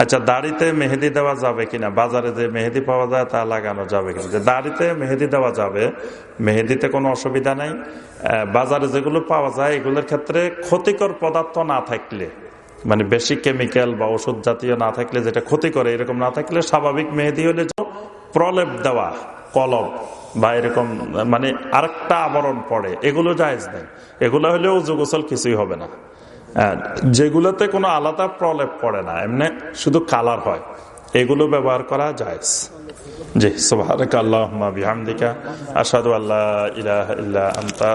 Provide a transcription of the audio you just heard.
আচ্ছা দাড়িতে মেহেদি দেওয়া যাবে কিনা? বাজারে যে মেহেদি পাওয়া যায়, তা লাগানো যাবে কিনা? যে দাড়িতে মেহেদি দেওয়া যাবে, মেহেদিতে কোনো অসুবিধা নাই। বাজারে যেগুলো পাওয়া যায়, এগুলোর ক্ষেত্রে ক্ষতিকর পদার্থ না থাকলে মানে বেশি কেমিক্যাল বা ওষুধ জাতীয় না থাকলে যেটা ক্ষতি করে এরকম না থাকলে স্বাভাবিক মেহেদি হলে প্রলেপ দেওয়া, কলম, বা এরকম মানে আরেকটা আবরণ পড়ে, এগুলো জায়জ নেই। এগুলো হলেও যুগোসল কিছুই হবে না। যেগুলোতে কোনো আলাদা প্রলেপ পড়ে না, এমনি শুধু কালার হয়, এগুলো ব্যবহার করা যায় জি সুবহানাকা আল্লাহুম্মা বিহামদিকা, আশহাদু আল্লা ইলাহা ইল্লা আনতা